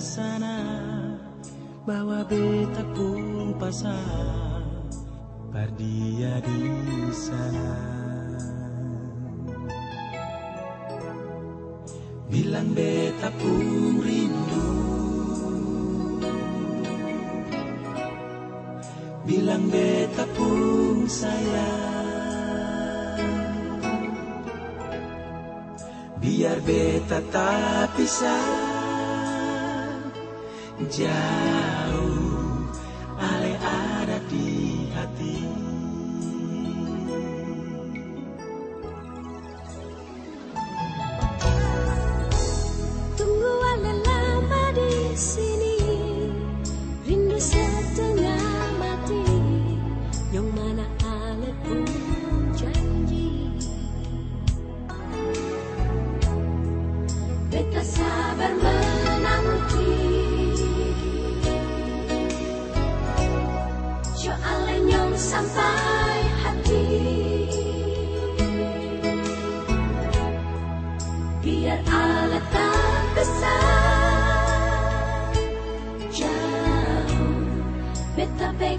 sana Bawa beta pun pasang Pardia di sana. Bilang beta pun rindu. Bilang beta pun sayang Biar beta tak pisah jauh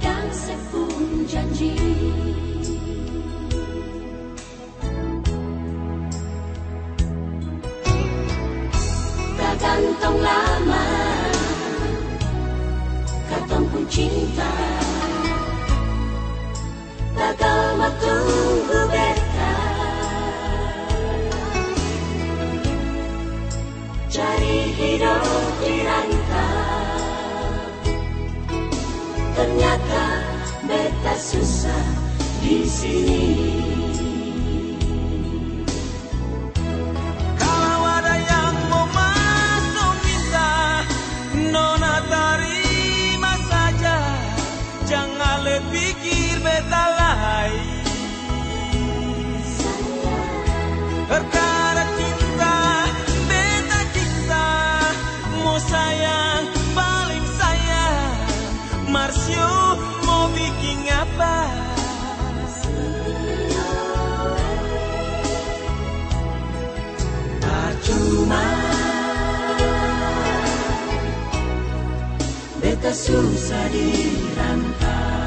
dan sepun janji Tergantung lama Katong pun cinta Bakal matunggu beta Cari hidup dirasa Santa susa, disse-me. Yesus hadirkan kau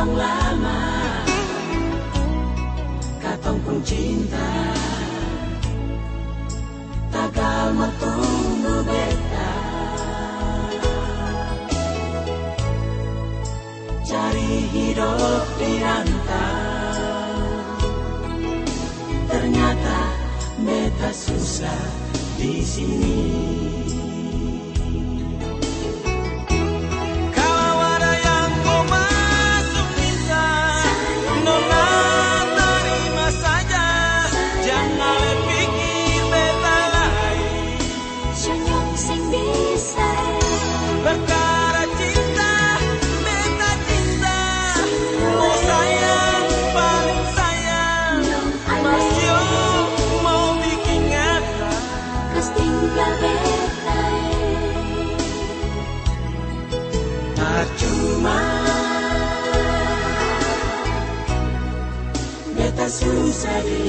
gantung lama Katong pun cinta. Tagal tunggu beta Cari hidup di rantau Ternyata beta susah di sini Meta susah di